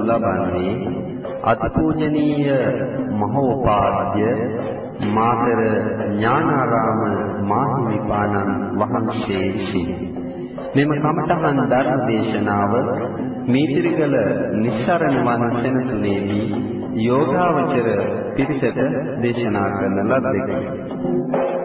පවත්වනු ලබන්නේ අතිපූජනීය මහෝපාද්‍ය මාතර ඥානාරාම මාහිමිපාණන් වහන්සේ විසිනි. මෙම කමඨහන් ධර්ම දේශනාව මීතිරිගල නිස්සරණ වන් සෙනසුනේදී යෝගාවචර පිරිසට දේශනා කරන ලද්දේ.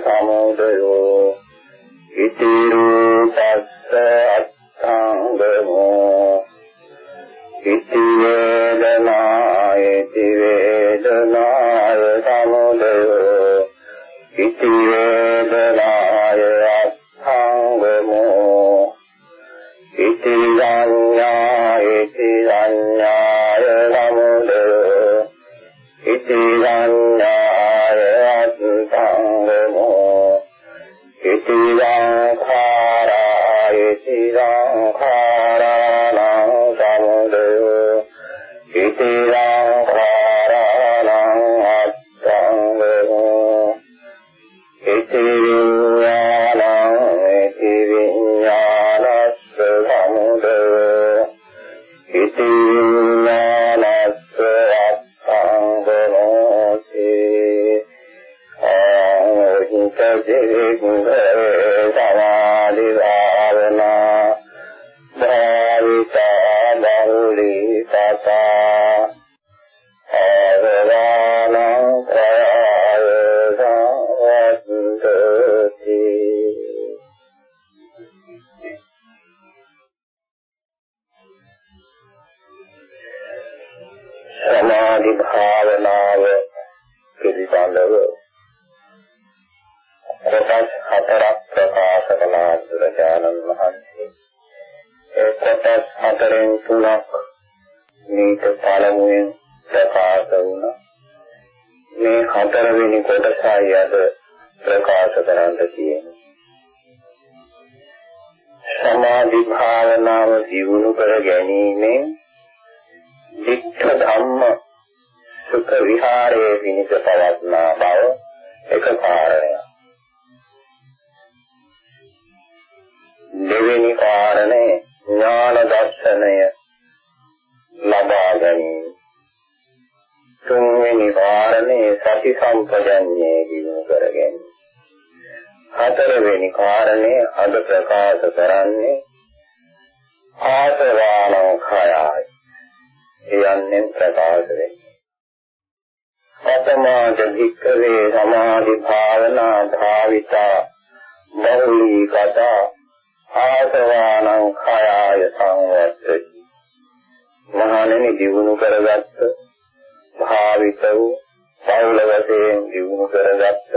කාමෝදයෝ මේ භාවනාව පිළිබඳව කොටස් හතරක් ප්‍රකාශ කළ බුදුරජාණන් වහන්සේ. ඒ කොටස් හතරෙන් තුනක් මේක පළමුවෙන් ප්‍රකාශ වුණා. මේ හතරවෙනි කොටසයි අද ප්‍රකාශ කරන්න තියෙන්නේ. සමාධි භාවනාව දියුණු කර ගැනීමෙන් වික්ඛ ධම්ම සුඛ විහාරයේ විනිත පවත්නා බව එක කාරණයක්. දෙවෙනි කාරණේ ඥාන දර්ශනය ලබා ගැනීම. තුන්වෙනි කාරණේ සති සම්පජඤ්ඤය දිනු කර ගැනීම. හතරවෙනි කාරණේ අද ප්‍රකාශ කරන්නේ ආසවානෝ khayයි. යන්නේ ප්‍රකාශ වෙන්නේ පතමාද වික්කවේ සමාධි භාවනා භාවිතා බහුලී කතා ආසවානං කයාය සංවත්තේ. මහණෙනි දිනු කරගත්ත භාවිත වූ සවුල වශයෙන් දිනු කරගත්ත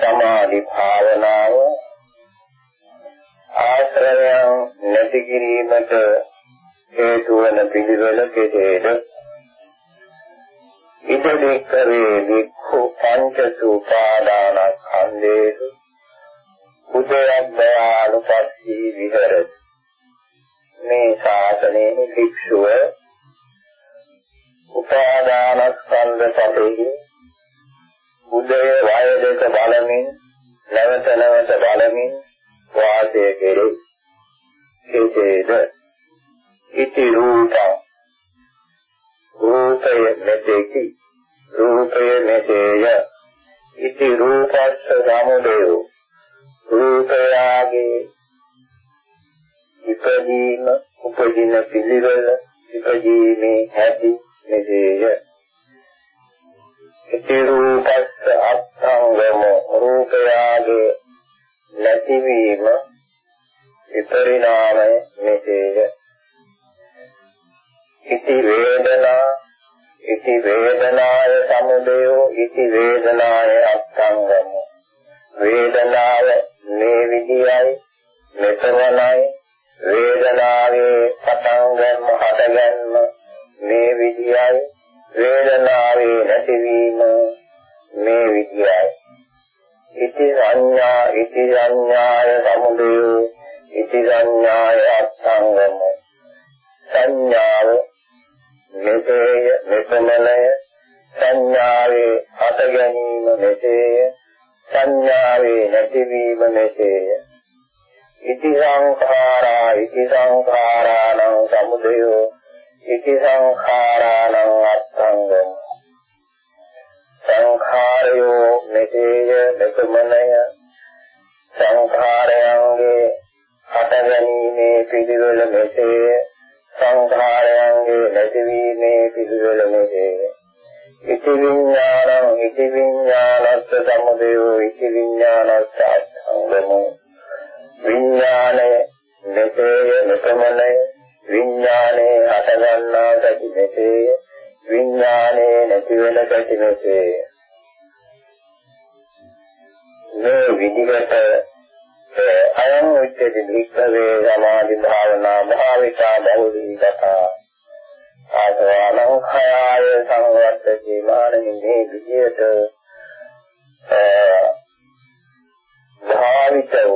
සමාධි භාවනාව ආශ්‍රයයන් නැති කිරීමට හේතු වන පිළිවෙල කෙරේද ඉදලිකරේ වික්ඛු පංච සූපාදානස්කන්ධේසු උදයබ්බයාලුපස්සී විහෙරති. මේ ශාසනයේ භික්ෂුව උපාදානස්කන්ධ සැපෙහි උදය වය දෙක බලමින් නැවත නැවත බලමින් වාසය කෙරේ ඒකේද ඉති රූපං. රූපය මෙතෙකි රූපය මෙතේය ඉති රූපස්ස සමුදයෝ. රූපයාගේ ඉපදීම උපදින පිළිවෙල ඉපදීමේ හැටි මෙසේය ඉති රූපස්ස අත්ංගම රූපයාගේ නැතිවීම විපරිණාමය මෙසේය ඉති වේදනා ඉති වේදනාය සමුදයෝ ඉති වේදනාය අත්ංගම. වේදනාව මේ විදියයි මෙතනයි වේදනාවේ පටන් ගන්න හටගන්න මේ විදියයි. වේදනාවේ නැතිවීම මේ විදියයි. ඉති සංඥා ඉති සංඥාය සමුදයෝ ඉති සංඥාය අත්ංගම. සංඥාව මෙසේය මෙතනලය සංඥාවේ හට ගැනීම මෙසේය සංඥාවේ නැතිවීම මෙසේය ඉති සංඛාරා ඉති සංඛාරාණං සමුදයෝ ඉති සංඛාරාණං අත්ංගම සංඛාරයෝ මෙසේය මෙතමනය සංඛාරයන්ගේ හටගැනීමේ පිළිවෙල මෙසේය සංඛාරයන්ගේ නැතිවීමේ පිළිවෙල මෙසේය ඉති විඥානං ඉති විඥානස්ස සමුදයෝ ඉති විඥානස්ස අත්ංගමෝ විඥානය මෙසේය මෙතමනය. විඥානේ හටගන්නා සති මෙසේය විඥානේ නැති වෙන සති මෙසේය මේ විදිහට අයං උච්චති භික්ඛවේ සමාධි භාවනා භාවිතා බහුලී කතා ආසවානං khයාය සංවත්තති මානනි මේ විදිහට භාවිතෝ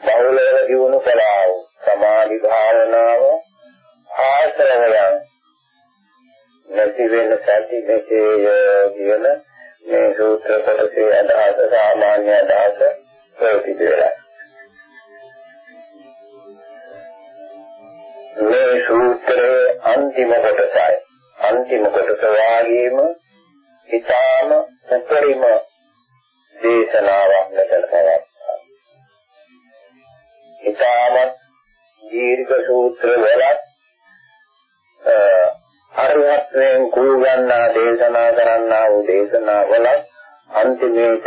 බහුලව දියුණු කළා වූ සමාධි භාවනාව ආශ්‍රවයන් නැති වෙන සති මෙසේය කියන මේ සූත්‍ර කොටසේ අදහස සාමාන්‍ය අදහස ප්‍රතිපද අන්තිම කොටසයි අන්තිම කොටස වාගේම ඊටාම උපරිම දේශනාවක් මෙතන පවත්වනවා ඉතාමත් දීර්ඝ සූත්‍ර වලත් අරහත්යෙන් කුරුගන්නා දේශනා කරන්නා වූ දේශනා වලත් අන්තිමේට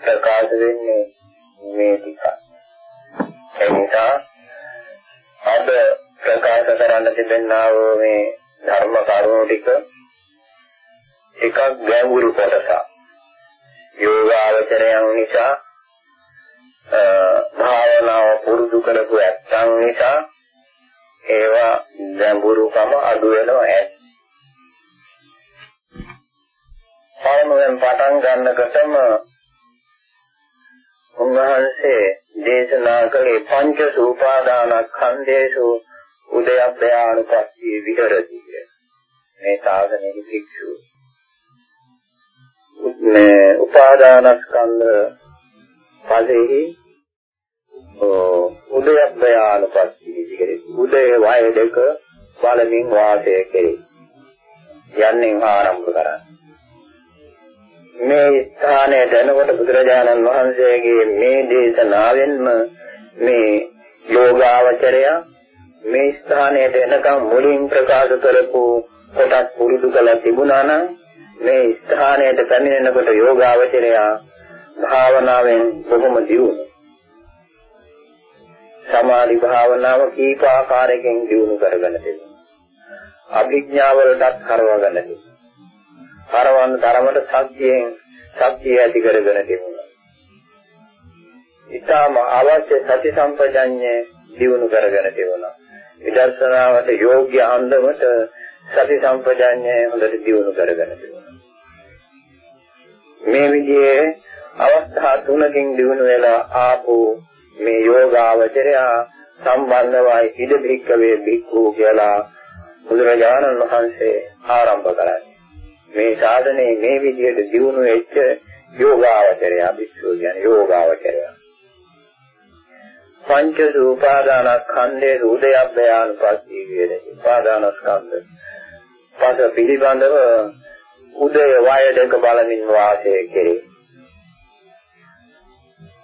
ප්‍රකාශ වෙන්නේ මේ ටික. එනිසා අද ප්‍රකාශ කරන්න තිබෙනා වූ මේ ධර්ම කරුණු ටික එකක් ගැඹුරු කොටසක්. යෝගාවචරයන් නිසා භාවනාව පුරුදු කරපු ඇත්තන් නිසා ඒවා ගැඹුරුකම අඩු වෙනවා ඇත්ත. පළමුවෙන් පටන් ගන්නකොටම උන්වහන්සේ දේශනා කළේ පංච සූපාදානස්කන්ධේසු උදයබ්බයානුපස්සී විහෙරති මේ සාධනෙහි භික්ෂුව. මේ උපාදානස්කන්ධ පදෙහි උදයබ්බයානුපස්සී විහෙරති. උදය වය දෙක බලමින් වාසය කෙරේ. යන්නේ ආරම්භ කරන්නේ. මේ ස්ථානයේ දැනකොට බුදුරජාණන් වහන්සේගේ මේ දේශනාවෙන්ම මේ යෝගාවචරය මේ ස්ථානයට එනකම් මුලින් ප්‍රකාශ කරපු කොටස් පුරුදු කළ තිබුණා නම් මේ ස්ථානයට පැමිණෙනකොට යෝගාවචරය භාවනාවෙන් බොහොම දියුණු සමාධි භාවනාව කීප ආකාරයකින් දියුණු කරගෙන තිබෙනවා අභිඥාවලටත් කරවගෙන තිබෙනවා කරවන්න තරමට සත්‍යයෙන් සත්‍ය ඇති කරගෙන තිබුණා. ඊටම අවශ්‍ය සති සම්පජඤ්ඤය දිනු කරගෙන තිබුණා. විදර්ශනාවට යෝග්‍ය අන්දමට සති සම්පජඤ්ඤය හොඳට දිනු කරගෙන තිබුණා. මේ විදිහේ අවස්ථා තුනකින් දිනු වෙලා ආපු මේ යෝගාවචරය සම්බන්ධවයි ඉද භික්කවේ භික්ඛු කියලා බුදුරජාණන් වහන්සේ ආරම්භ කරන්නේ. මේ සාධනේ මේ විදිහට දියුණු වෙච්ච යෝගාවචරය භික්ෂු කියන්නේ යෝගාවචරය. පංච රූපාදානස්කන්ධේ උදයබ්බයානුපස්සී වේදේ. උපාදානස්කන්ධ. පද පිළිබඳව උදය වය දෙක බලමින් වාසය කෙරේ.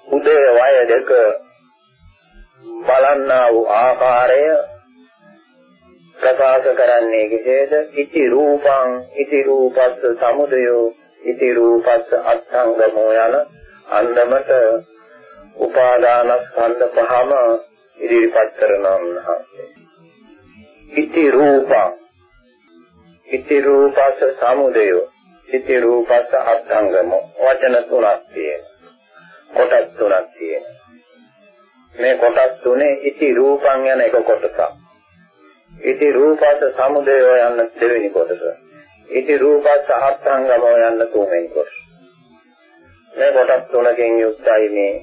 උදය වය දෙක බලන්නා වූ ආකාරය ප්‍රකාශ කරන්නේ කෙසේද? ඉති රූපං ඉති රූපස්ස සමුදයෝ ඉති රූපස්ස අත්ංගමෝ යන අන්දමට උපාදානස්කන්ධ පහම ඉදිරිපත් කරනවා. ඉති රූපං ඉති රූපස්ස සමුදයෝ ඉති රූපස්ස අත්ංගමෝ වචන තුනක් තියෙනවා. කොටස් තුනක් තියෙනවා. මේ කොටස් තුනේ ඉති රූපං යන එක කොටසක්. ඉති රූපස්ස සමුදය යන දෙවෙනි කොටස. ඉති රූපස්ස අර්ථංගම යන තුන්වෙනි කොටස. මේ කොටස් තුනකින් යුක්තයි මේ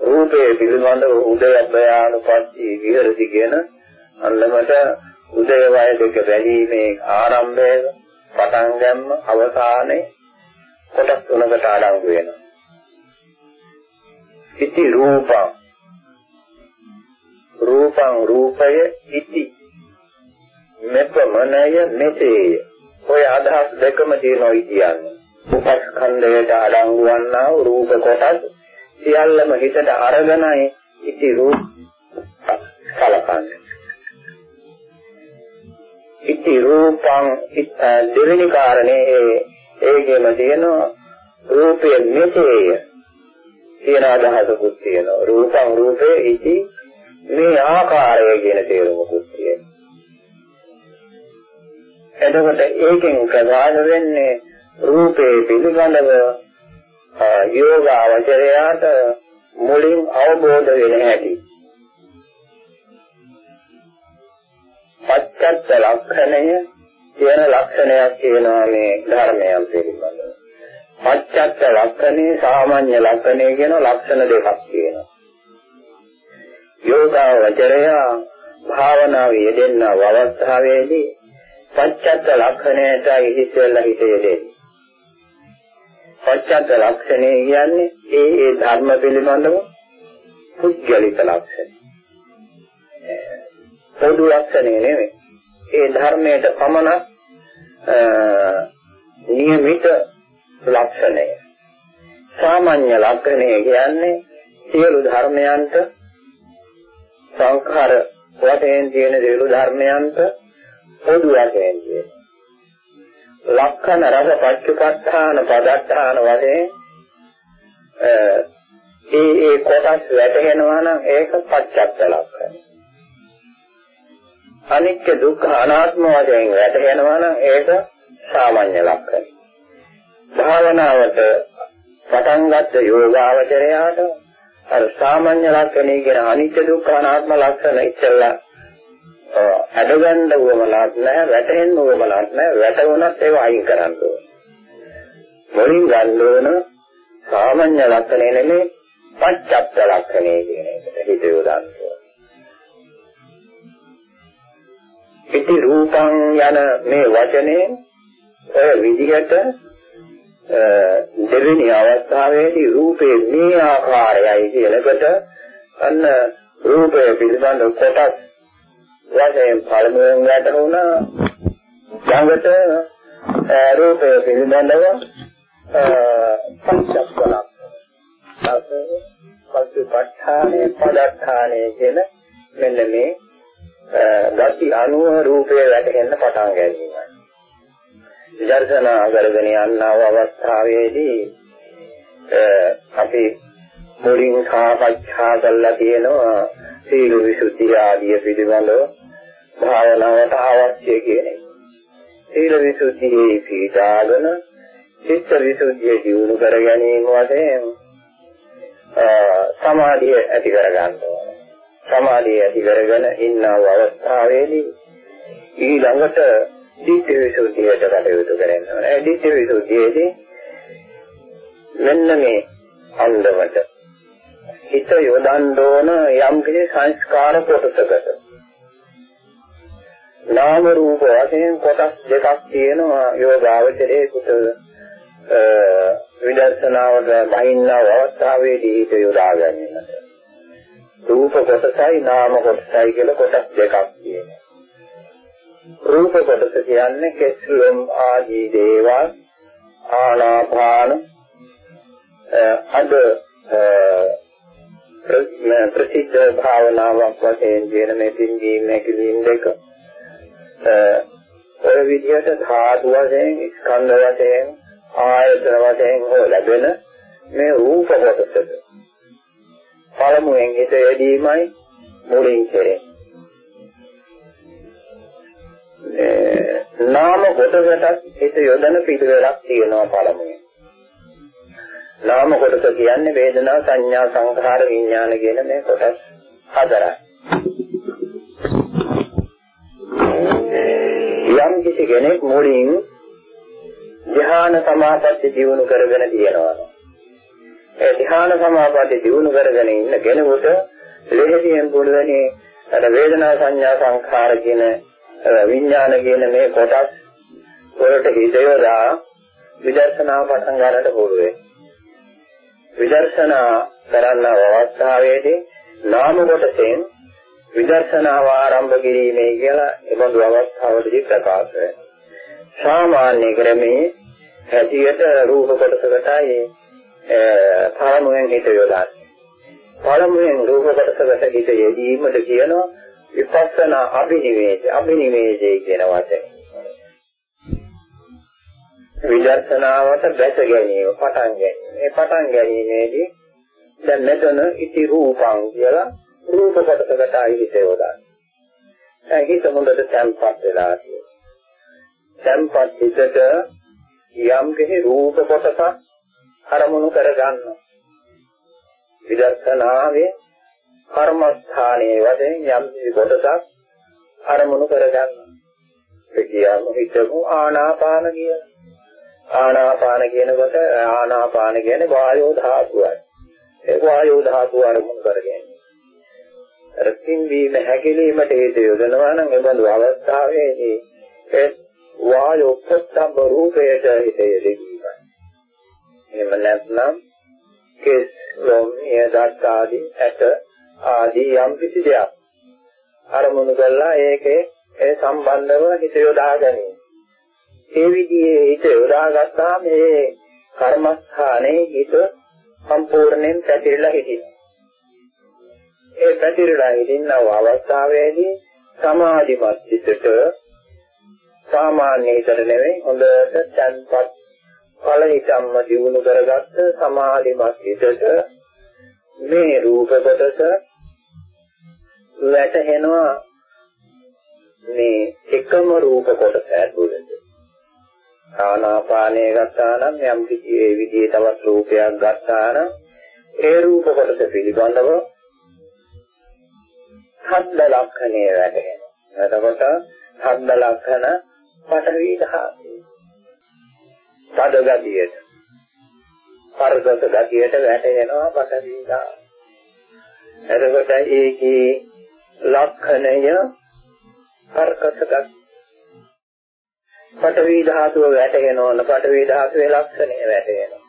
රූපයේ පිළිබඳව උදයබ්බයානුපස්සී විහෙරති කියන අන්නමට උදය වය දෙක බැලීමේ ආරම්භය පටන් ගන්න අවසානයේ කොටස් තුනකට අඩංගු වෙනවා. ඉති රූපං. රූපං රූපය ඉති මෙපමණය මෙසේය ඔය අදහස් දෙකම තියෙනවා කියන්නේ. උපස්කන්ධයට අඩංගු වන්නා වූ රූප කොටස් සියල්ලම හිතට අරගෙනයි ඉති රූප කලකන්නේ ඉති රූපං දෙවෙනි කාරණේ ඒකෙම තියෙනවා රූපය මෙසේය කියන අදහසකුත් තියෙනවා. රූපං රූපේ ඉති මේ ආකාරය කියන තේරුමකුත් තියෙනවා. එතකොට ඒකෙන් ප්‍රකාශ වෙන්නේ රූපේ පිළිබඳව යෝගාවචරයාට මුලින් අවබෝධ වෙන හැටි. පච්චත්ත ලක්ෂණය කියන ලක්ෂණයක් කියනවා මේ ධර්මයන් පිළිබඳව. පච්චත්ත ලක්ෂණේ සාමාන්‍ය ලක්ෂණය කියන ලක්ෂණ දෙකක් තියෙනවා. යෝගාවචරය භාවනාවේ යෙදෙන අවස්ථාවේදී පච්චත්ත ලක්ෂණයටයි හිතෙල්ලා හිතේ පච්චත්ත ලක්ෂණය කියන්නේ ඒ ඒ ධර්ම පිළිබඳව පුද්ගලික ලක්ෂණ. පොදු ලක්ෂණය නෙවෙයි. ඒ ධර්මයට පමණ නියමිත ලක්ෂණය. සාමාන්‍ය ලක්ෂණය කියන්නේ සියලු ධර්මයන්ට සංඛාර වශයෙන් තියෙන සියලු ධර්මයන්ට පොදු වශයෙන් තියෙනවා. ලක්ෂණ රස පච්චපත්තාන පදත්තාන වශයෙන් ඒ ඒ කොටස් වැටෙනවා නම් ඒක පච්චත්ත ලක්ෂණ. අනිත්‍ය දුක්ඛ අනාත්ම වශයෙන් වැටෙනවා නම් ඒක සාමාන්‍ය ලක්ෂණ. භාවනාවට පටන් ගත්ත යෝගාවචරයාට අර සාමාන්‍ය ලක්ෂණේ කියන අනිත්‍ය දුක්ඛ අනාත්ම ලක්ෂණ ඉස්සෙල්ලා අඩගන්න උවමනක් නැහැ වැටෙන්න උවමනක් නැහැ. වැටුණත් ඒව අයින් කරන්න ඕනේ. මුලින් ගන්න ඕන? සාමාන්‍ය ලක්ෂණය නෙමෙයි පච්චත්ත ලක්ෂණය කියන එකට හිත යොදන්න ඉති රූපං යන මේ වචනේ ඔය විදිහට දෙවෙනි අවස්ථාවේදී රූපේ මේ ආකාරයයි කියනකොට අන්න රූපය පිළිබඳ කොටස් වශයෙන් පළමුවෙන් වැටුණා ළඟට රූපය පිළිබඳව පංචස්කලක් පස්සේ පදත්තානේ කියන මෙන්න මේ ගති අනුව රූපය වැටෙන්න පටන් ගැනීමයි. දර්ශනා කරගෙන යනව අවස්ථාවේදී අපි මුලින් සාකච්ඡා කළා තියෙනවා සීල විසුද්ධිය ආදිය පිළිබඳව භාවනාවට අවශ්‍ය කියන එක. සීල විසුද්ධියේ පීඨාගෙන චිත්ත විසුද්ධිය දියුණු කර ගැනීම වශයෙන් සමාධිය ඇති කර ගන්න ඕනේ. සමාධිය ඇති කරගෙන ඉන්න අවස්ථාවේදී ඊළඟට ධිට්ඨි විසුද්ධියට කටයුතු කරන්න ඕනේ. ඒ ධිට්ඨි විසුද්ධියේදී මෙන්න මේ අන්දමට හිත යොදන්න ඕන යම් කිසි සංස්කාර කොටසකට. නාම රූප වශයෙන් කොටස් දෙකක් තියෙනවා යෝගාවචරයේ කුත විදර්ශනාවට බහින්න අවස්ථාවේදී හිත යොදා ගැනීමට. රූප කොටසයි නාම කොටසයි කියලා කොටස් දෙකක් තියෙනවා. රූප කොටස කියන්නේ කෙස්ලොම් ආදී දේවල් ආනාපාන අද ප්‍රසිද්ධ භාවනාවක් වශයෙන් කියන මේ පින්දීම හැකිලින් දෙක ඔය විදිහට ධාතු වශයෙන් ස්කන්ධ වශයෙන් ආයතන වශයෙන් හෝ ලැබෙන මේ රූප කොටසද පළමුවෙන් හිත යෙදීමයි මුලින් කෙරෙන්නේ නාම කොටසට හිත යොදන පිළිවෙලක් තියෙනවා පළමුවෙන් නාම කොටස කියන්නේ වේදනා සංඥා සංඛාර විඥාන කියන මේ කොටස් හතරයි. යම් කිසි කෙනෙක් මුලින් ධ්‍යාන සමාපatti දියුණු කරගෙන තියෙනවා. ඒ ධ්‍යාන සමාපatti දියුණු කරගෙන ඉන්න කෙනෙකුට ලෙහෙසියෙන් පුළුවනි අර වේදනා සංඥා සංඛාර කියන විඥාන කියන මේ කොටස් වලට හිත යොදා විදර්ශනා පටන් ගන්නට පුළුවන්. විදර්ශනා කරන්න අවස්ථාවේදී නාම කොටසෙන් විදර්ශනාව ආරම්භ කිරීමේ කියලා එබඳු අවස්ථාවලදී ප්‍රකාශ වෙනවා. සාමාන්‍ය ක්‍රමයේ හැටියට රූප කොටසකටයි පළමුවෙන් හිත යොදන්නේ. පළමුවෙන් රූප කොටසකට හිත යෙදීමද කියනවා විපස්සනා අභිනිවේෂ අභිනිවේෂය කියන වචනේ. විදර්ශනාවට බැස ගැනීම පටන් ගැනීම. මේ පටන් ගැනීමේදී දැන් මෙතන ඉති රූපං කියලා රූප කොටසකට ආයිත යොදා. දැන් හිත හොඳට තැම්පත් වෙලා තියෙනවා. තැම්පත් හිතට යම් කිසි රූප කොටසක් අරමුණු කරගන්නවා. විදර්ශනාවේ කර්මස්ථානයේ වශයෙන් යම් කිසි කොටසක් අරමුණු කරගන්නවා. ඒ කියන්නේ හිතමු ආනාපාන කියලා. ආනාපාන කියනකොට ආනාපාන කියන්නේ වායෝ ධාතුවයි. ඒ වායෝ ධාතුව අරමුණු කරගෙන. රකින් වීම හැකිලීමට හේතු යොදනවා නම් ඒ බඳු අවස්ථාවේදී ඒ වායෝ ප්‍රත්‍යබ රූපයට හිතේ දෙවීමයි. එහෙම නැත්නම් කෙස් ලොම් නියදත් ආදී ඇට ආදී යම් කිසි දෙයක් අරමුණු කරලා ඒකේ ඒ සම්බන්ධව හිත යොදා ගැනීම. ඒ විදිහේ හිත යොදාගත්තාම මේ කර්මස්ථානයේ හිත සම්පූර්ණයෙන් පැතිරලා හිටිනවා. ඒ පැතිරලා හිටිනව අවස්ථාවේදී සමාධිමත් හිතට සාමාන්‍ය හිතට නෙවෙයි හොඳට තන්පත් ඵලහිතම්ම දිනු කරගත්ත සමාධිමත් හිතට මේ රූප කොටස වැටහෙනවා මේ එකම රූප කොටස ඇතුළත ආනාපානය ගත්තා නම් යම් කිසි ඒ විදිහේ තවත් රූපයක් ගත්තා නම් ඒ රූප කොටස පිළිබඳව හද්ද ලක්ෂණය වැටෙනවා. එතකොට හද්ද ලක්ෂණ පඨවි ධාතු. පද ගතියට. පරදස ගතියට වැටෙනවා පඨවි ධාතු. එතකොට ඒකේ ලක්ෂණය කර්කස ගතිය පඨවි ධාතුව වැටෙනවන පඨවි ධාතුවේ ලක්ෂණය වැටෙනවා.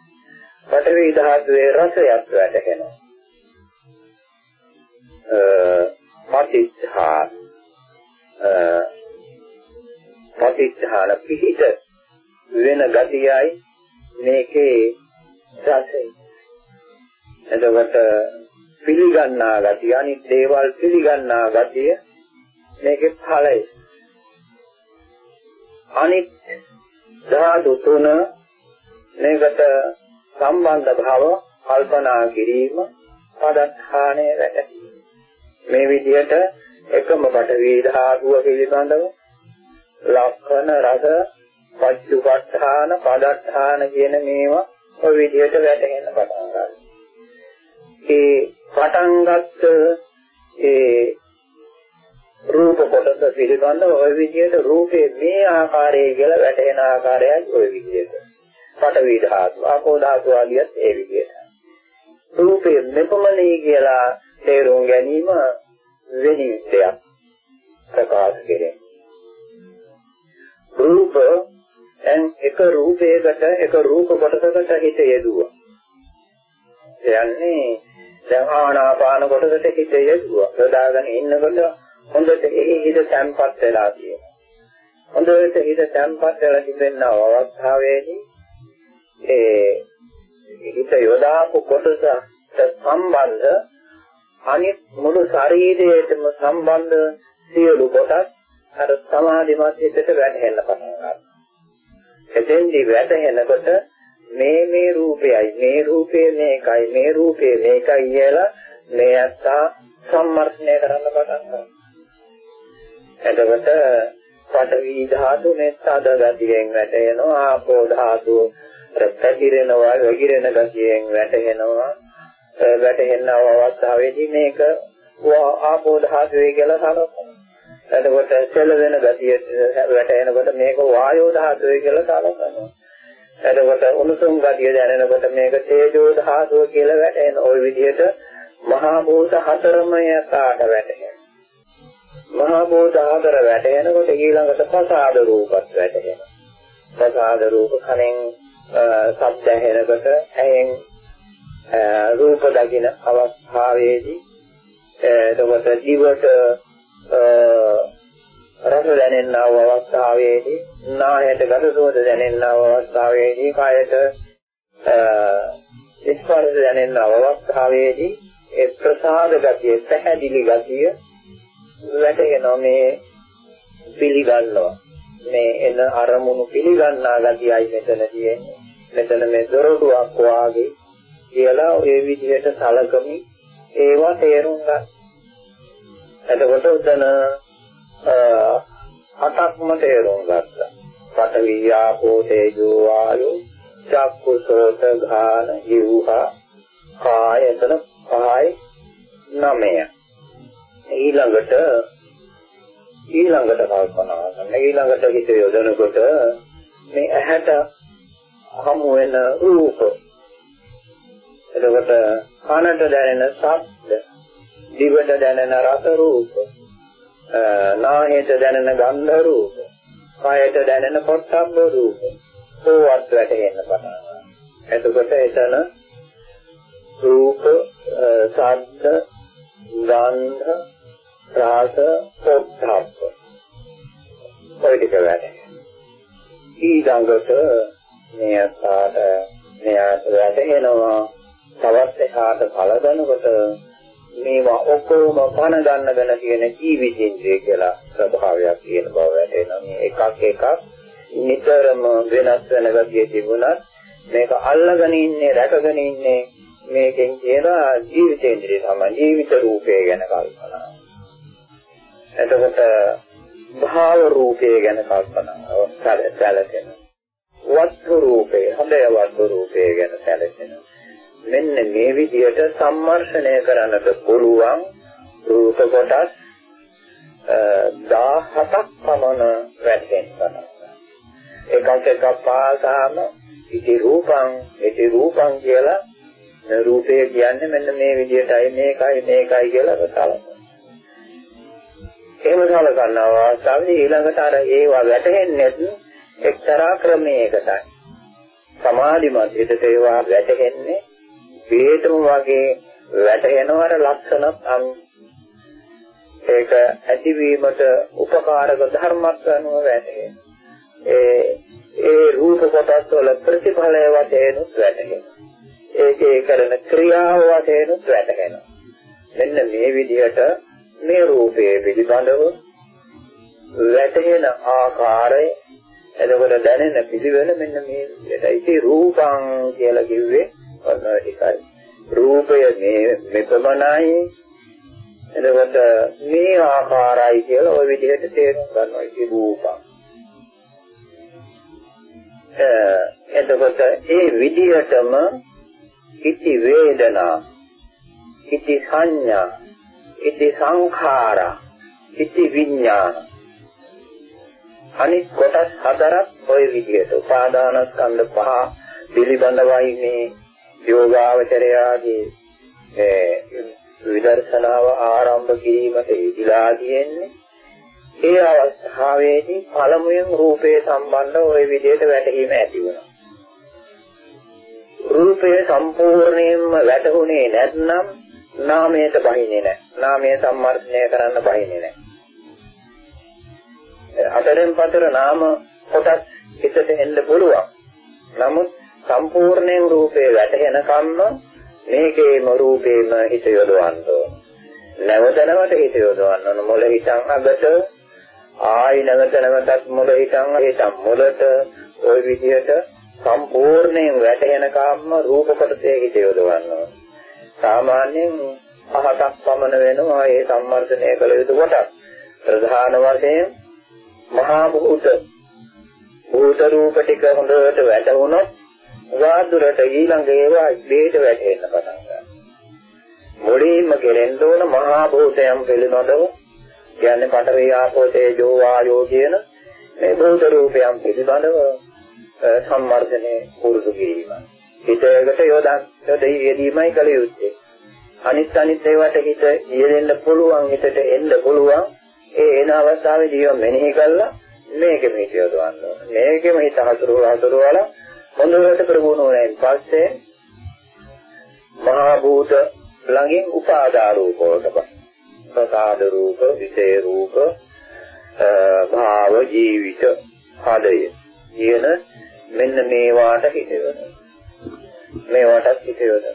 පඨවි ධාතුවේ රසයක් වැටෙනවා. අ පටිච්චා අ පටිච්චාන පිහිට වෙන ගතියයි මේකේ රසය. එතකොට පිළිගන්නා ගතිය අනිත් දේවල් පිළිගන්නා ගතිය මේකේ ඵලයි. අනිත් ධාතු තුන මේකට සම්බන්ධ භාව කල්පනා කිරීම පදස්ථානය වැටහි. මේ විදිහට එකම පටවි ධාතුව පිළිබඳව ලක්ෂණ රස පච්චුපට්ඨාන පදට්ඨාන කියන මේවා ඔය විදිහට වැටහෙන පටන් ගන්නවා. ඒ පටන්ගත් ඒ රූප කොටස පිළිබඳව ඔය විදිහට රූපේ මේ ආකාරයේ කියලා වැටෙන ආකාරයයි ඔය විදිහට. පටවි ධාතුව, ආකෝ ධාතුව ආදියත් ඒ විදිහට. රූපේ මෙපමණයි කියලා තේරුම් ගැනීම වෙනින් දෙයක් ප්‍රකාශ කෙරේ. රූප දැන් එක රූපයකට එක රූප කොටසකට හිත යෙදුවා. කියන්නේ දැන් ආනාපාන කොටසට හිත යෙදුවා. යොදාගෙන ඉන්නකොට හොඳට එහි හිත තැම්පත් වෙලා තියෙනවා. හොඳට හිත තැම්පත් වෙලා තිබෙන අවස්ථාවේදී ඒ හිත යොදාපු කොටස සම්බන්ධ අනිත් මුළු ශරීරයටම සම්බන්ධ සියලු කොටස් අර සමාධිමත් හිතට වැටහෙන්න පටන් ගන්නවා. එතෙන්දි වැටහෙනකොට මේ මේ රූපයයි මේ රූපේ මේකයි මේ රූපේ මේකයි කියලා මේ අත්තා සම්මර්ෂණය කරන්න පටන් ගන්නවා. එතකොට පඨවි ධාතු මෙත්තද ගතියෙන් වැටෙනවා ආපෝ ධාතු පැතිරෙනවා වැగిරෙන ගතියෙන් වැටෙනවා වැටෙන අවස්ථාවේදී මේක ආපෝ ධාතුවේ කියලා සලකනවා. එතකොට සෙල වෙන ගතිය වැටෙනකොට මේක වායෝ ධාතුවේ කියලා සලකනවා. එතකොට උණුසුම් ගතිය දැනෙනකොට මේක තේජෝ ධාතුව කියලා වැටෙන. ওই විදිහට මහා භූත හතරම යකාට වැටෙනවා. මහා භූත හතර වැටෙනකොට ඊළඟට ප්‍රසාද රූපත් වැටෙනවා. ප්‍රසාද රූප කණෙන් ශබ්ද ඇහෙනකොට ඇහෙන් රූප දකින අවස්ථාවේදී එතකොට දිවට රස දැනෙනා වූ අවස්ථාවේදී නාහයට ගඳ සුවඳ දැනෙනා වූ අවස්ථාවේදී කායට ස්පර්ශ දැනෙනා වූ අවස්ථාවේදී ඒ ප්‍රසාද ගතිය පැහැදිලි ගතිය වැටෙනවා මේ පිළිගන්නවා. මේ එන අරමුණු පිළිගන්නා ගතියයි මෙතන තියෙන්නේ. මෙතන මේ දොරටුවක් වාගේ කියලා ඔය විදිහට සලකමින් ඒවා තේරුම් ගන්න. එතකොට උතන හතක්ම තේරුම් ගත්තා. පඨවි ආපෝ තේජෝ වායෝ චක්කු සෝත ඝාන ජීවහා කායතන පහයි නමය. ඊළඟට ඊළඟට කල්පනා කරන ඊළඟට හිත යොදනකොට මේ ඇහැට හමු වෙන රූප එතකොට කනට දැනෙන ශබ්ද දිවට දැනෙන රස රූප නාහයට දැනෙන ගන්ධ රූප කයට දැනෙන පොට්ටබ්බ රූප ඕවත් වැටෙන්න පටන් එතකොට එතන රූප ශබ්ද ගන්ධ රස පොට්ටබ්බ. ඔය ටික වැටෙන ඊළඟට මේ අසාර මෙයාට වැටෙනවා තවත් එහාට කලදනකොට මේවා ඔක්කොම පණ ගන්නගෙන තියෙන ජීවිතේන්ද්‍රය කියලා ස්වභාවයක් තියෙන බව වැටෙනවා. මේ එකක් එකක් නිතරම වෙනස් වෙන ගතිය තිබුණත් මේක අල්ලගෙන ඉන්නේ රැකගෙන ඉන්නේ මේකෙන් කියලා ජීවිතේන්ද්‍රය තමයි ජීවිත රූපය ගැන කල්පනා. එතකොට භාව රූපය ගැන කල්පනා සැලසෙනවා. වස්තු රූපය හොඳය වස්තු රූපය ගැන සැලසෙනවා. මෙන්න මේ විදිහට සම්මර්ෂණය කරන්නට පුළුවන් රූප කොටස් 17ක් පමණ වැටෙනවා. එකක් එකක් පාසාම ඉති රූපං ඉති රූපං කියලා රූපය කියන්නේ මෙන්න මේ විදිහටයි මේකයි මේකයි කියලා කතාවක්. එහෙම සලකන අවස්ථාවේ ඊළඟට අර ඒවා වැටෙන්නේ එක්තරා ක්‍රමයකටයි. සමාධිමත් හිතට ඒවා වැටෙන්නේ වේදම වගේ වැටෙනවර ලක්ෂණත් අන් ඒක ඇතිවීමට උපකාරක ධර්මත් අනුව වැටේ. ඒ ඒ රූප කොටස් වල ප්‍රතිඵලය වශයෙන් වැටෙනවා. ඒකේ කරන ක්‍රියාව වශයෙන් වැටෙනවා. මෙන්න මේ විදිහට මේ රූපයේ පිළිබඳව වැටෙන ආකාරය එතකොට දැනෙන පිළිවෙල මෙන්න මේ විදිහටයි. ඉතින් රූපං කියලා කිව්වේ ඔන්න ටිකයි. රූපය මේ මෙපමණයි. එතකොට මේ ආකාරයි කියලා ওই විදිහට තේරුම් ගන්නවා ඉති රූපං. එතකොට ඒ විදිහටම ඉති වේදනා ඉති සංඥා ඉති සංඛාරා ඉති විඥාන අනිත් කොටස් හතරක් ওই විදිහට උපාදානස්කන්ධ පහ පිළිබඳවයි මේ යෝගාවචරයාගේ ඒ විදර්ශනාව ආරම්භ කිරීමට ඉදිලා තියෙන්නේ ඒ අවස්ථාවේදී පළමුවෙන් රූපේ සම්බන්ධ ওই විදිහට වැටහීම ඇති වෙනවා. රූපය සම්පූර්ණයෙන්ම වැටහුනේ නැත්නම් නාමයට බහින්නේ නැහැ. නාමය සම්මර්ෂණය කරන්න බහින්නේ නැහැ. අතරින් පතර නාම කොටස් හිතට එන්න පුළුවන්. නමුත් සම්පූර්ණයෙන් රූපේ වැටහෙන කම්ම මේකේම රූපේම හිත යොදවන්න ඕන. නැවත නැවත හිත යොදවන්න ඕන. මොළ හිතන් අගට ආයි නැවත නැවතත් මොළ හිතන් හිතන් මොළට ওই විදිහට සම්පූර්ණයෙන් වැටෙන කාම රූප කොටසේ හිත යොදවන්න ඕන. සාමාන්‍යයෙන් පහතක් පමණ වෙනවා ඒ සම්මර්ෂණය කළ යුතු කොටස්. ප්‍රධාන වශයෙන් මහා භූත භූත රූප ටික හොඳට වැටුණොත් වාදුරට ඊළඟ ඒවා දෙයට වැටෙන්න පටන් ගන්නවා. මුලින්ම කෙරෙන්න ඕන මහා භූතයන් පිළිබඳව කියන්නේ පඨවි ආපෝ තේජෝ වායෝ කියන මේ භූත රූපයන් පිළිබඳව සම්මර්ධනයේ පුරුදු කිරීම. හිතයකට යොදන් යොදයි යෙදීමයි කල යුත්තේ. අනිත් අනිත් ඒවාට හිත යෙදෙන්න පුළුවන් හිතට එන්න පුළුවන් ඒ එන අවස්ථාවේදී මෙනෙහි කළා මේකෙම හිත යොදවන්න ඕන. මේකෙම හිත හසුරුව හසුරුවලා හොඳට ප්‍රගුණ වුණායින් පස්සේ මහා භූත ළඟින් උපාදා රූප වලට පස්සේ ප්‍රසාද රූප, විසේ රූප, භාව ජීවිත, හදය කියන මෙන්න මේවාට හිතවන. මේවාටත් හිතවන.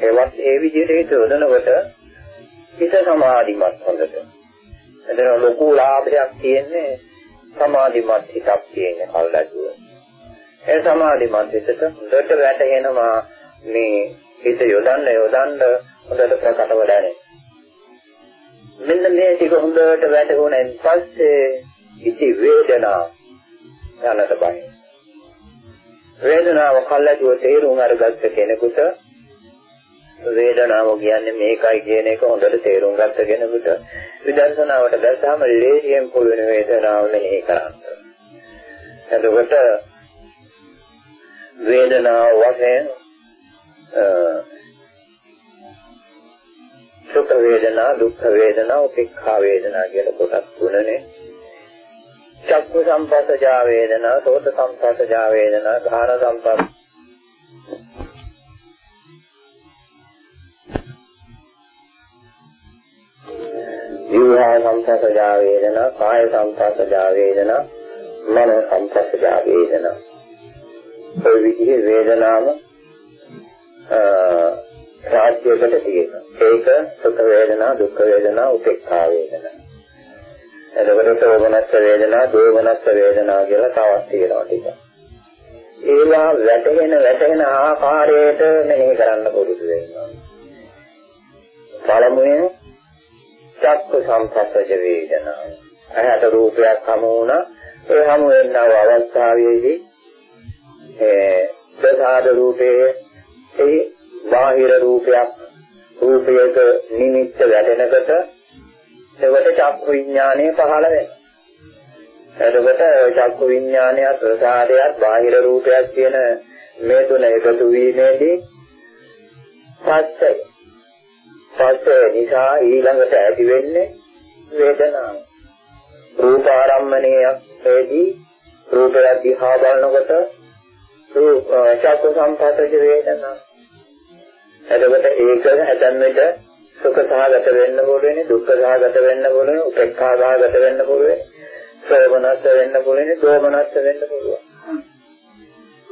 ඒවත් ඒ විදිහට හිතවනකොට හිත සමාධිමත් හොඳට. එතන ලොකු ලාභයක් තියෙන්නේ සමාධිමත් හිතක් තියෙන කල්ලාදුව. ඒ සමාධිමත් හිතට හොඳට වැටහෙනවා මේ හිත යොදන්න යොදන්න හොඳට ප්‍රකටව දැනේ. මෙන්න මේ ටික හොඳට වැටහුණෙන් පස්සේ ඉති වේදනා යනට බයි. වේදනාව කල්ලාදුව තේරුම් අරගත්ත කෙනෙකුට වේදනාව කියන්නේ මේකයි කියන එක හොඳට තේරුම් ගත්ත කෙනෙකුට විදර්ශනාවට දැසම ලේසියෙන් පුළුවන් වේදනාව මෙහි කරන්න. එතකොට වේදනාව වශයෙන් සුඛ වේදනා, දුක්ඛ වේදනා, උපේක්ඛා වේදනා කියලා කොටස් තුනනේ. චක්කු සම්පස්සජා වේදනා, සෝත සම්පස්සජා වේදනා, ධාන සම්පස්ස ජීවහා සම්පස්සජා වේදනා, කාය සම්පස්සජා වේදනා, මන සම්පස්සජා වේදනා. ඔය විදිහේ වේදනාව රාජ්‍යයකට තියෙනවා. ඒක සුඛ වේදනා, දුක්ඛ වේදනා, උපේක්ඛා වේදනා. එතකොට සෝමනස්ස වේදනා, දෝමනස්ස වේදනා කියලා තවත් තියෙනවා ටික. ඒවා වැටෙන වැටෙන ආකාරයට මෙහෙය කරන්න පුරුදු වෙනවා. පළමුවෙන් චක්ක සම්පස්සජ වේදනා. ඇහැට රූපයක් හමු වුණා. ඒ හමු වෙනව අවස්ථාවේදී ඒ ප්‍රසාද රූපයේ ඒ බාහිර රූපයක් රූපයක නිමිත්ත වැටෙනකොට එවට චක්කු විඥානය පහළ වෙනවා. එතකොට චක්කු විඥානය ප්‍රසාදයක් බාහිර රූපයක් කියන මේ තුන එකතු වීමේදී පස්සේ පස්සේ නිසා ඊළඟට ඇති වෙන්නේ වේදනාව. රූපාරම්මණයේදී රූපය දිහා බලනකොට රූප චක්කු සම්පතජ වේදනාව එතකොට ඒක හැතැම් විට සුඛ සහගත වෙන්න පුළුවන්, දුක්ඛ සහගත වෙන්න පුළුවන්, උපේක්ඛා සහගත වෙන්න පුළුවන්, සෝමනස්ස වෙන්න පුළුවන්, දෝමනස්ස වෙන්න පුළුවන්.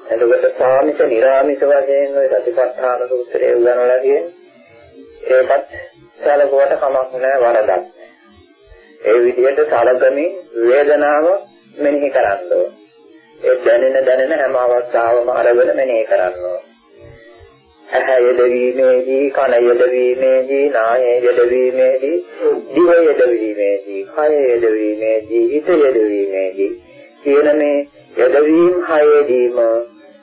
එතකොට සාමිත, නිර්ාමිත වශයෙන් ওই සතිපට්ඨාන සූත්‍රයේ උගන්වලා තියෙන්නේ ඒකත් සැලකුවට කමක් නැහැ වරදක්. ඒ විදිහට සලකමින් වේදනාව මෙනෙහි කරන්න ඕන. ඒ දැනෙන දැනෙන හැම අවස්ථාවම අරගෙන මෙනෙහි කරන්න ඕන. ඇහැ යෙදවීමේදී කන යෙදවීමේදී නාය යෙදවීමේදී දිව යෙදවීමේදී කය යෙදවීමේදී හිත යෙදවීමේදී කියන මේ යෙදවීම හයේදීම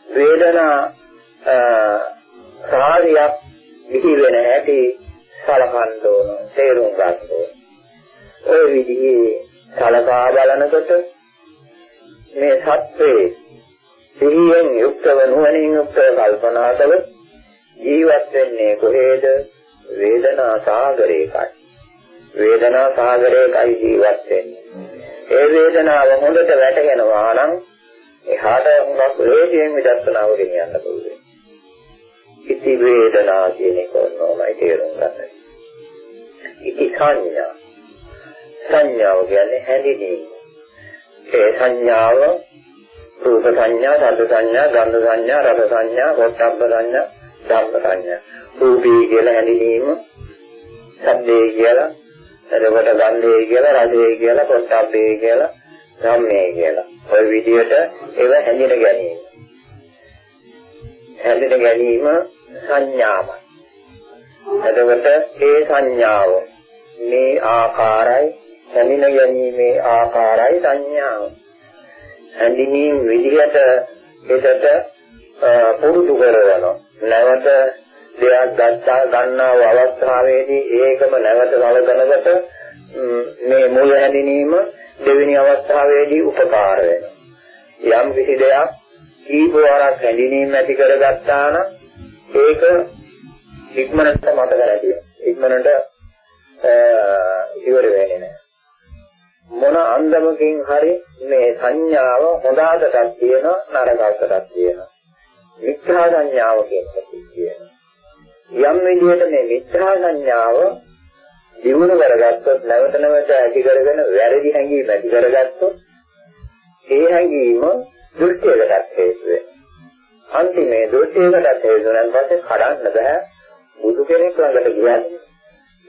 වේදනා කාර්යයක් විහි වෙන හැටි සලකන්න ඕන තේරුම් ගන්න ඕන ඔය විදිහේ සලකා බලනකොට මේ සත්‍යේ සිහියෙන් යුක්තව නුවණින් යුක්තව කල්පනා කළොත් ජීවත් වෙන්නේ කොහේද? වේදනා සාගරයකයි. වේදනා සාගරයකයි ජීවත් වෙන්නේ. ඒ වේදනාව හොඳට වැටහෙනවා නම් එහාට හුඟක් වේදයෙන් විදර්ශනාව ගෙනියන්න පුළුවන්. ඉති වේදනා කියන එක ඕනමයි තේරුම් ගන්න. ඉති සංඥා. සංඥාව කියන්නේ හැඳිනීම. ඒ සංඥාව රූප සංඥා, ශබ්ද සංඥා, ගන්ධ සංඥා, රස සංඥා, පොට්ටබ්බ සංඥා, ධම්ම සංඥා. රූපී කියලා හැඳිනීම, ශබ්දේ කියලා, එතකොට ගන්ධේ කියලා, රසේ කියලා, පොට්ටබ්බේ කියලා, ධම්මේ කියලා. ඔය විදිහට ඒව හැඳින ගැනීම. හැඳින ගැනීම සංඥාවක්. එතකොට ඒ සංඥාව මේ ආකාරයි හැඳින ගැනීමේ ආකාරයි සංඥාව. හැඳිනීම් විදිහට එකට පුරුදු කරනවා. නැවත දෙයක් ගත්තා ගන්නා අවස්ථාවේදී ඒකම නැවත සලකනකොට මේ මුල් හැඳිනීම දෙවෙනි අවස්ථාවේදී උපකාර වෙනවා. යම් කිසි දෙයක් කීප වරක් හැඳිනීම ඇති කරගත්තා නම් ඒක ඉක්මනට මතක නැති වෙනවා. ඉක්මනට ඉවර වෙන්නේ නැහැ. මොන අන්දමකින් හරි මේ සංඥාව හොඳාටක් තියෙනවා නරකටක් තියෙනවා. මිත්‍යා සංඥාව කියන එක කියනවා. යම් විදිහට මේ මිත්‍යා සංඥාව දිනු කරගත්තොත් නැවත නැවත ඇති කරගෙන වැරදි හැඟීම් ඇති කරගත්තොත් ඒ හැඟීම දෘෂ්ටියකටත් හේතු වෙනවා. අන්තිමේ දෘෂ්ටියකටත් හේතු වෙනන් පස්සේ කඩන්න බෑ. බුදු කෙනෙක් ළඟට ගියත්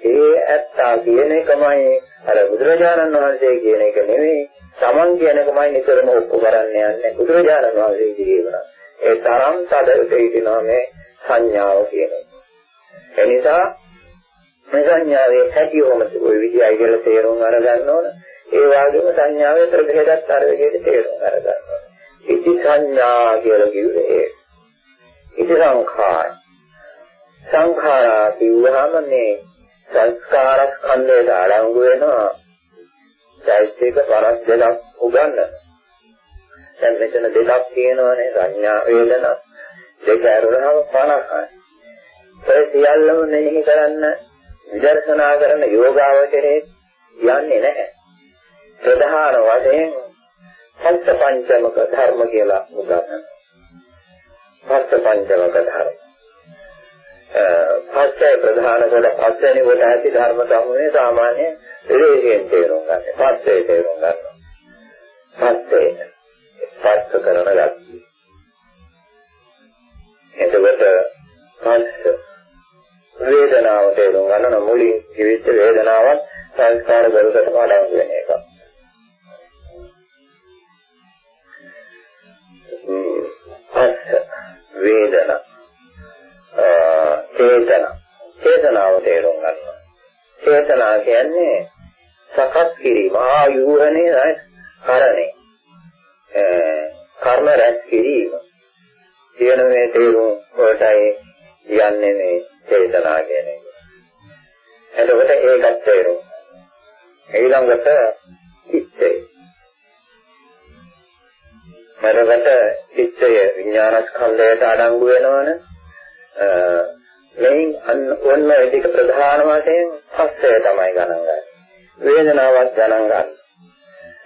ඒ ඇත්තා කියන එකමයි අර බුදුරජාණන් වහන්සේ කියන එක නෙවෙයි. Taman කියන එකමයි නිතරම ඔප්පු කරන්න යන්නේ. බුදුරජාණන් වහන්සේ කියනවා. ඒ තරම් තදට හිටිනවා මේ සංඥාව කියන එක. එනිසා මේ සංඥාවේ හැටිවම ওই විදියයි කියලා තේරුම් අරගන්න ඕන. ඒ වගේම සංඥාවේ ප්‍රභේදත් අර විදිහට තේරුම් අරගන්න ඕන. ඉති සංඥා කියලා කිව්වේ ඒ. ඉති සංඛාර. සංඛාරා කිව්වහම මේ සංස්කාර ස්කන්ධයට අඩංගු වෙනවා. චෛත්‍යක 52ක් උගන්වනවා. දැන් මෙතන දෙකක් තියෙනවානේ සංඥා වේදනා දෙක ඇරුණාම 50යි. ඒ සියල්ලම මෙනෙහි කරන්න විදර්ශනා කරන යෝගාවචරයේ යන්නේ නැහැ. ප්‍රධාන වශයෙන් පංච පංචමක ධර්ම කියලා උගන්වනවා. පංච පංචමක ධර්ම. පස්සේ ප්‍රධාන කොට පස්සේ කොට ඇති ධර්ම සමුනේ සාමාන්‍ය විවේකයෙන් තේරුම් ගන්න. පස්සේ තේරුම් ගන්නවා. පස්සේ පස්ස කරන ගැතියි. එතකොට පස්ස වේදනාව තේරුම් ගන්න මුලින් කිවිච්ච වේදනාවක් සංස්කාර වලට පාඩම් වෙන එක. පස්ස වේදනා චේතන චේතනාව තේරුම් ගන්නවා. චේතනා කියන්නේ සකස් කිරීම ආයුහනේ කරණේ. කර්ම රැස් කිරීම. කියන මේ තේරුම් වලටයි යන්නේ මේ චේතනා කියන එක. එතකොට ඒකත් තේරුම්. ඊළඟට චිත්තය. මරකට චිත්තය විඥානස්කන්ධයට අඩංගු වෙනවනේ. මෙයින් ඔන්න ඒ දෙක ප්‍රධාන වශයෙන් පස්සය තමයි ගණන් ගන්නේ. වේදනාවක් ගණන් ගන්න.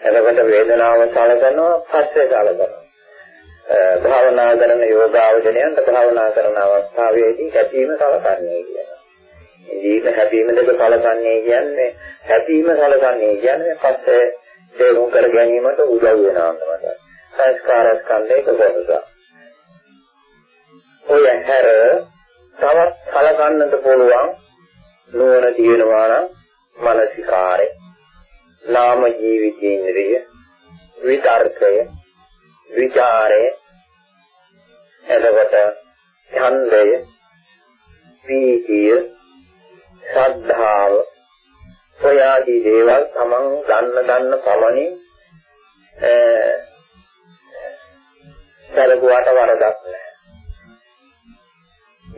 එතකොට වේදනාව සලකනවා පස්සේ සලකනවා. භාවනා කරන යෝගාවචනයන්ට භාවනා කරන අවස්ථාවේදී හැපීම සලකන්නේ කියනවා. ඉදීම හැපීම දෙක සලකන්නේ කියන්නේ හැපීම සලකන්නේ කියන්නේ පස්සේ තේරුම් කර ගැනීමට උදව් වෙනවා තමයි. සංස්කාර ස්කන්ධයක කොටස. ඔය හැර තවත් සලකන්නට පුළුවන් නුවණ තියෙනවා නම් මානසිකාරය නාම ජීවිතේන්ද්‍රිය විතර්කය විචාරය එතකොට ඡන්දය පීතිය ශ්‍රද්ධාව ඔයාදී දේවල් තමන් ගන්න ගන්න පමණින් සැලකුවාට වරදක් නැහැ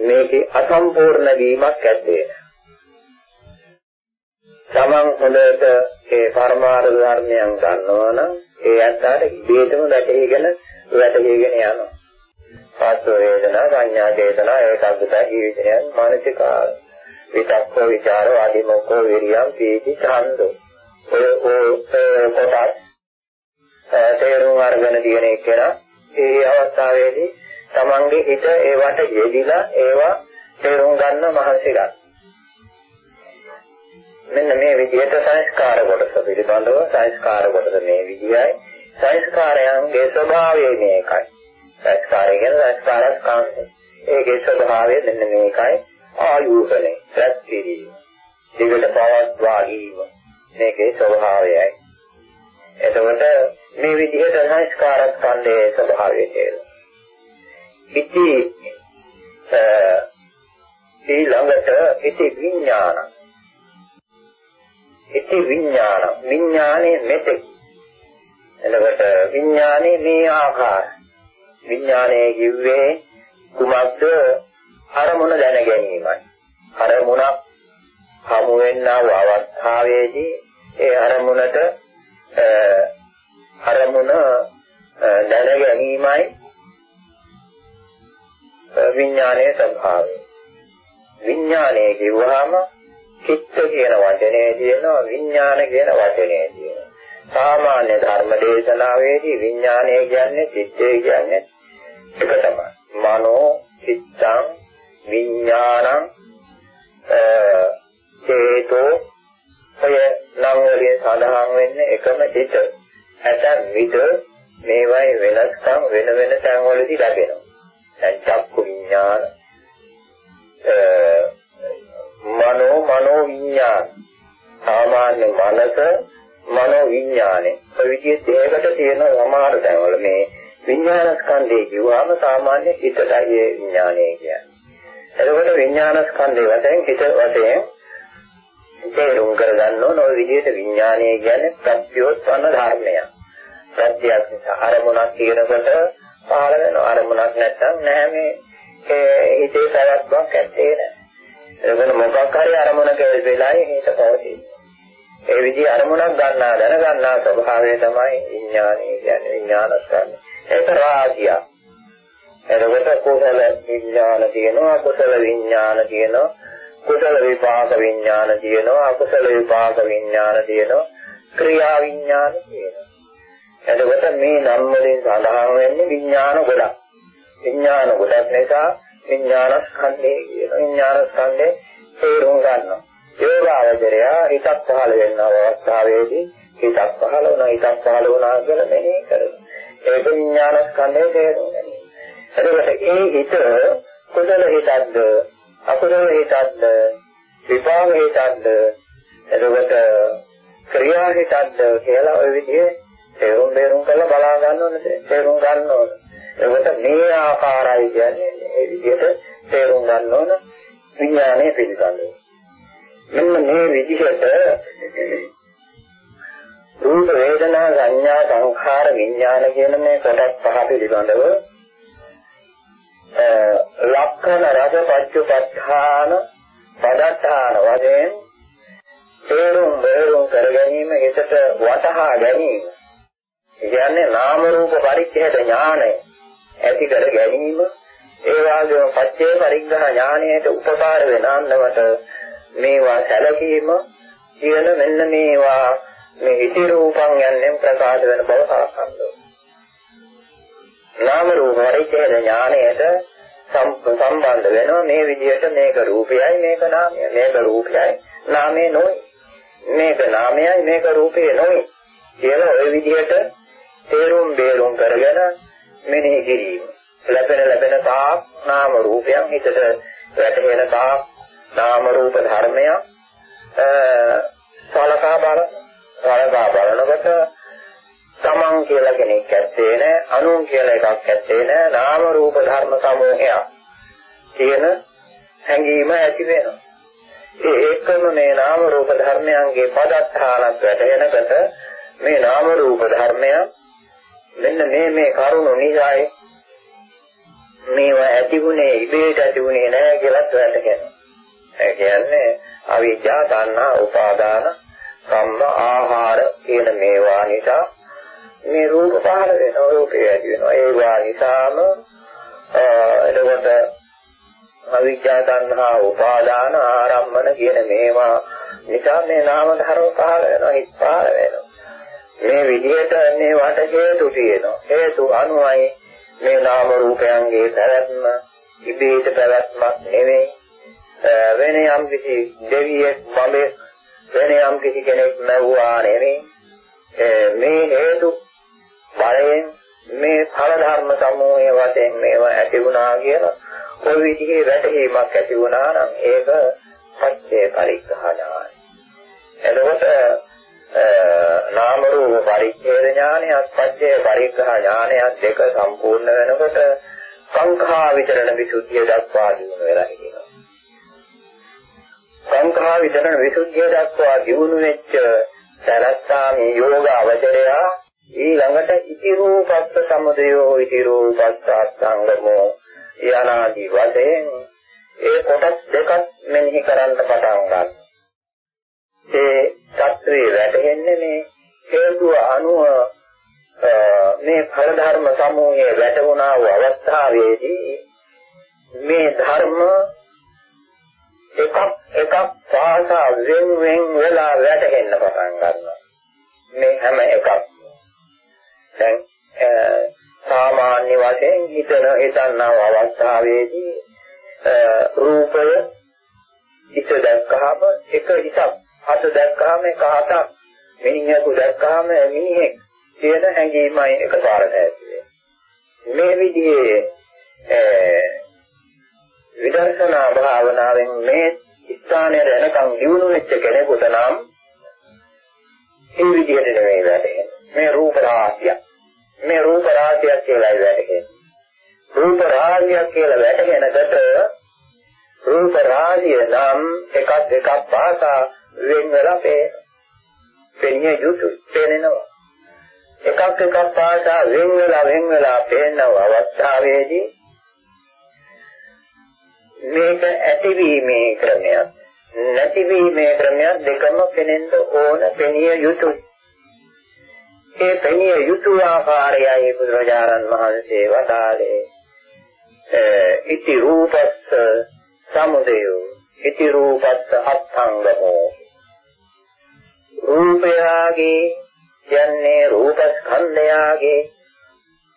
මේකේ අසම්පූර්ණ වීමක් ඇත්තේ තමන් හොඳට ඒ පරමාර්ථ ධර්මයන් ගන්නවනම් ඒ ඇත්තට ඉබේටම වැටහිගෙන වැටහිගෙන යනවා. පාස්ව වේදනා සංඥා චේතනා ඒකාග්‍රතා ජීවිතයන් මානසික විතක්කෝ ਵਿචාරෝ ආදිමෝකෝ විරියම් පීති ඡන්දෝ ඔය ඔය කොටස් තේරුම් අරගෙන තියෙන එකන ඒ අවස්ථාවේදී තමන්ගේ හිත ඒවට යෙදිලා ඒවා තේරුම් ගන්න මහන්සි ගන්න. මෙන්න මේ විදිහට සංස්කාර කොටස පිළිබඳව සංස්කාර කොටස මේ විදිහයි සංස්කාරයන්ගේ ස්වභාවය මේකයි. සංස්කාරය කියන්නේ සංස්කාර ස්කන්ධය. ඒකේ ස්වභාවය මෙන්න මේකයි ආයුෂනේ ප්‍රතිදී. දිගට පවත්වා ගැනීම මේකේ ස්වභාවයයි. එතකොට මේ විදිහට සංස්කාර ස්කන්ධයේ ස්වභාවය කියලා. ඉති ඊළඟට ඉති විඥාන. ඉති විඥාන. විඥානේ මෙතෙක්. එතකොට විඥානේ මේ ආකාර විඥානයේ කිව්වේ කුමක්ද? අරමුණ දැන ගැනීමයි. අරමුණක් හමු වෙන්නා වූ අවස්ථාවේදී ඒ අරමුණට අරමුණ දැන ගැනීමයි විඥානයේ ස්වභාවය. විඥානය කිව්වහම චිත්ත කියන වචනේ තියෙනවා විඥාන කියන වචනේ තියෙනවා. සාමාන්‍ය ධර්ම දේශනාවේදී විඥානය කියන්නේ චිත්තය කියන්නේ එක තමයි. මනෝ චිත්තං විඥානං චේතෝ ඔය නම් වලින් සඳහන් වෙන්නේ එකම චිත. ඇතන් විට මේවයි වෙනස්කම් වෙන වෙන තැන්වලදී ලැබෙනවා. දැන් චක්කු විඥාන මනෝ මනෝ විඥාන සාමාන්‍ය මනස මනෝ විඥානේ ඔය විදිහේ දෙයකට තියෙන සමහර තැන්වල මේ විඥාන ස්කන්ධය කිව්වම සාමාන්‍ය හිතටයි ඒ විඥානය කියන්නේ. එතකොට විඥාන ස්කන්ධය වශයෙන් හිත වශයෙන් තේරුම් කරගන්න ඕන ඔය විදිහට විඥානය කියන්නේ ප්‍රත්‍යෝත්පන්න ධර්මයක්. ප්‍රත්‍යක් නිසා අරමුණක් තියෙනකොට පහළ වෙන අරමුණක් නැත්නම් නැහැ මේ හිතේ පැවැත්මක් ඇත්තේ නැහැ. එතකොට මොකක් හරි අරමුණක වෙලාවේ හිත පවතී. ඒ විදිහ අරමුණක් ගන්නා දැන ගන්නා ස්වභාවය තමයි විඥානය කියන්නේ විඥානස්කන්ධය. ඒක රාගිය. එතකොට කුසල විඥාන තියෙනවා අකුසල විඥාන තියෙනවා කුසල විපාක විඥාන තියෙනවා අකුසල විපාක විඥාන තියෙනවා ක්‍රියා විඥාන තියෙනවා එතකොට මේ නම් වලින් සඳහන් වෙන්නේ විඥාන ගොඩක්. විඥාන ගොඩක් නිසා විඥාන ස්කන්ධය කියන විඥාන ස්කන්ධේ තේරුම් ගන්නවා. යෝගාවචරය හිතක් පහළ වෙන අවස්ථාවේදී හිතක් පහළ වුණා හිතක් පහළ වුණා කියලා මෙනෙහි කරනවා. ඒක විඥාන ස්කන්ධයේ තේරුම් ගැනීම. එතකොට ඒ හිත කුසල හිතක්ද අකුසල හිතක්ද විපාක හිතක්ද එතකොට ක්‍රියා හිතක්ද කියලා ওই විදිහේ තේරුම් බේරුම් කරලා බලා ගන්න ඕනේ තේරුම් ගන්න ඕන. ඒකට මේ ආකාරයි කියන්නේ ඒ විදිහට තේරුම් ගන්න ඕන විඥානය පිළිබඳව. මෙන්න මේ විදිහට රූප වේදනා සංඥා සංඛාර විඥාන කියන මේ කොටස් පහ පිළිබඳව ලක්ෂණ රස පච්චුපත්ථාන පදත්තාන වශයෙන් තේරුම් බේරුම් කර ගැනීම හිතට වටහා ගැනීම කියන්නේ නාම රූප පරිච්ඡේද ඥානය. ඇති කර ගැනීම ඒ වගේම පච්චේ පරිග්‍රහ ඥානයට උපකාර වෙන අන්නවට මේවා සැලකීම කියන මෙන්න මේවා මේ ඉති රූපං යන්නේ ප්‍රකාශ වෙන බව සලකන්න නාම රූප පරිච්ඡේද ඥානයට සම්බන්ධ වෙනවා. මේ විදිහට මේක රූපයයි මේක නාමයයි මේක රූපයයි නාමය නොයි. මේක නාමයයි මේක රූපය නොයි කියලා ওই විදිහට තේරුම් බේරුම් කරගෙන මෙනෙහි කිරීම. ලැබෙන ලැබෙන තාක් නාම රූපයන් හිතට වැටහෙන තාක් නාම රූප ධර්මයන් සලකා බල සලකා බලනකොට තමන් කියලා කෙනෙක් ඇත්තේ නැහැ අනුන් කියලා එකක් ඇත්තේ නැහැ නාම රූප ධර්ම සමූහයක් කියන හැඟීම ඇති වෙනවා ඒ ඒකම මේ නාම රූප ධර්මයන්ගේ පදස්ථානක් වැටෙනකොට මේ නාම රූප ධර්මයන් මෙන්න මේ මේ කරුණු නිසායි මේවා ඇතිුනේ ඉබේට ඇතිුනේ නැහැ කියලා වැටහෙනවා. ඒ කියන්නේ අවිජ්ජා තණ්හා උපාදාන කම්ම ආහාර කියන මේවා නිසා මේ රූප පහළ වෙනවා රූපය ඇති වෙනවා ඒවා නිසාම එතකොට අවිජ්ජා තණ්හා උපාදාන ආරම්මන කියන මේවා නිසා මේ නාම ධර්ම පහළ වෙනවා හිත් පහළ වෙනවා මේ විදිහට මේ වට හේතු තියෙනවා. හේතු අනුවයි මේ නාම රූපයන්ගේ පැවැත්ම ඉබේට පැවැත්මක් නෙවෙයි වෙන යම් කිසි දෙවියෙක් බඹෙක් වෙන යම් කිසි කෙනෙක් නැවුවා නෙවෙයි මේ හේතු බලයෙන් මේ ඵල ධර්ම සමූහය වශයෙන් මේවා ඇති වුණා කියලා ඔය විදිහේ වැටහීමක් ඇති වුණා නම් ඒක පච්චේ පරිග්‍රහණායි. එතකොට නාම රූප පරිච්ඡේද ඥානයත් පච්චේ පරිග්‍රහ ඥානයත් දෙක සම්පූර්ණ වෙනකොට සංඛා විතරණ විසුද්ධිය දක්වා දිනු වෙලා හිටිනවා. සංඛා විතරණ විසුද්ධිය දක්වා දිනු වෙච්ච සරත්තාමි යෝග අවචරයා ඊළඟට ඉති රූපස්ස සමුදයෝ ඉති රූපස්ස අත්ංගමෝ යනාදී වශයෙන් ඒ කොටස් දෙකක් මෙනෙහි කරන්න පටන් ගන්නවා. ඒ தત્වේ වැටෙන්නේ මේ හේතුව අනුව මේ ඵල ධර්ම සමූහයේ වැටුණා වූ අවස්ථාවේදී මේ ධර්ම එකක් එකක් පාසා වෙන් වෙන් වෙලා වැටෙන්න පටන් ගන්නවා. මේ හැම එකක් දැන් සාමාන්‍ය වශයෙන් හිතන හිතන්නව අවස්ථාවේදී රූපය හිත දැක්කහම එක හිතක් හත දැක්කහම එක හතක්. මිනිහෙකු දැක්කහම මිනිහෙක් කියන හැඟීමයි එකපාරට ඇති මේ විදිහේ විදර්ශනා භාවනාවෙන් මේ ස්ථානයේ එනකම් දිනු වෙච්ච කෙනෙකුට නම් ඒ විදිහට නෙමෙයි වැඩේ මේ රූප රාශියක්. මේ රූප රාශියක් කියලා වැටහෙන්නේ. රූප රාශියක් කියලා වැටහෙනකොට රූප රාශිය නම් එකක් එකක් පාසා වෙන් වෙලා පේනවා. පෙනිය යුතු පේනවා. එකක් එකක් පාසා වෙන් වෙලා වෙන් වෙලා පේන අවස්ථාවේදී මේක ඇතිවීමේ ක්‍රමයක් නැතිවීමේ ක්‍රමයක් දෙකම පෙනෙන්න ඕන පෙනිය යුතුයි. ඒ පෙනිය යුතු ආකාරයයි බුදුරජාණන් වහන්සේ වදාළේ ඉති රූපස්ස සමුදය ඉති රූපස්ස අත්ංගමෝ රූපයාගේ යන්නේ රූපස්කන්ධයාගේ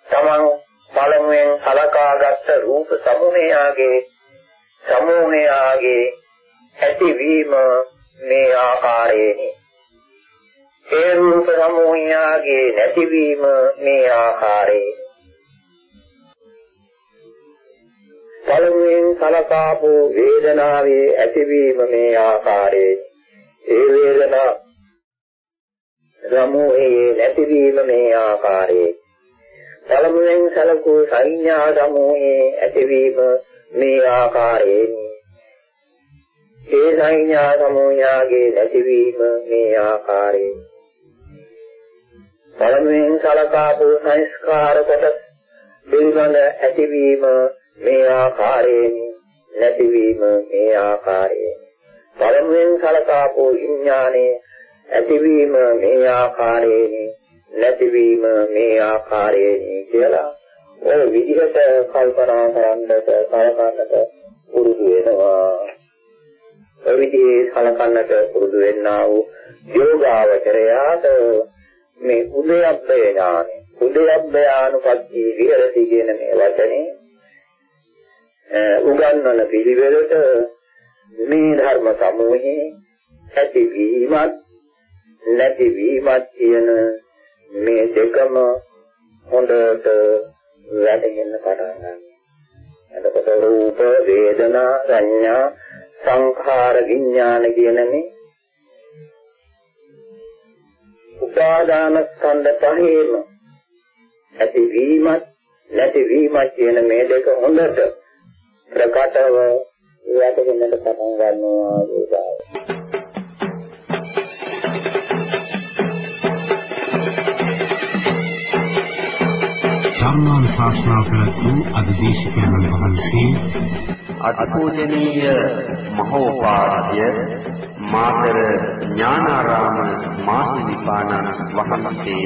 තමන් පළමුවෙන් සලකාගත් රූප සමූහයාගේ සමූහයාගේ ඇතිවීම මේ ආකාරයෙනි. ඒ රූප සමූහයාගේ නැතිවීම මේ ආකාරයේ පළමුවෙන් සලකාපු වේදනාවේ ඇතිවීම මේ ආකාරයේ ඒ වේදනා සමූහයේ නැතිවීම මේ ආකාරයේ. පළමුවෙන් සලකූ සංඥා සමූහයේ ඇතිවීම මේ ආකාරයෙන්. ඒ සංඥා සමූහයාගේ නැතිවීම මේ ආකාරයෙන්. පළමුවෙන් සලකාපු සංස්කාර කොට පිළිබඳ ඇතිවීම මේ ආකාරයෙන්. නැතිවීම මේ ආකාරයෙන්. පළමුවෙන් සලකාපු විඥානයේ ඇතිවීම මේ ආකාරයෙන් නැතිවීම මේ ආකාරයෙන් කියලා ඔය විදිහට කල්පනා කරන්නට කලකන්නට පුරුදු වෙනවා. ඔය විදිහේ කලකන්නට පුරුදු වෙන්නා වූ යෝගාවචරයාට මේ උදයබ්බය ඥානෙ උදයබ්බයානුපස්සී විහෙරති කියන මේ වචනේ උගන්වන පිළිවෙලට මේ ධර්ම සමූහේ ඇතිවීමත් නැතිවීමත් කියන මේ දෙකම හොඳට වැටහෙන්න පටන් ගන්නවා. එතකොට රූප, වේදනා, සංඥා, සංඛාර, විඥාන කියන මේ උපාදාන ස්කන්ධ පහේම ඇතිවීමත් නැතිවීමත් කියන මේ දෙක හොඳට ප්‍රකටව වැටෙන්නට පටන් ගන්නවා ඒකයි. ධර්මාන ශාස්ත්‍රා ප්‍රතු අධිදේශකයන් වහන්සේ අත්පූජනීය මහෝපාද්‍ය මාතර ඥානාරාම මාහිමිපාණන් වහන්සේ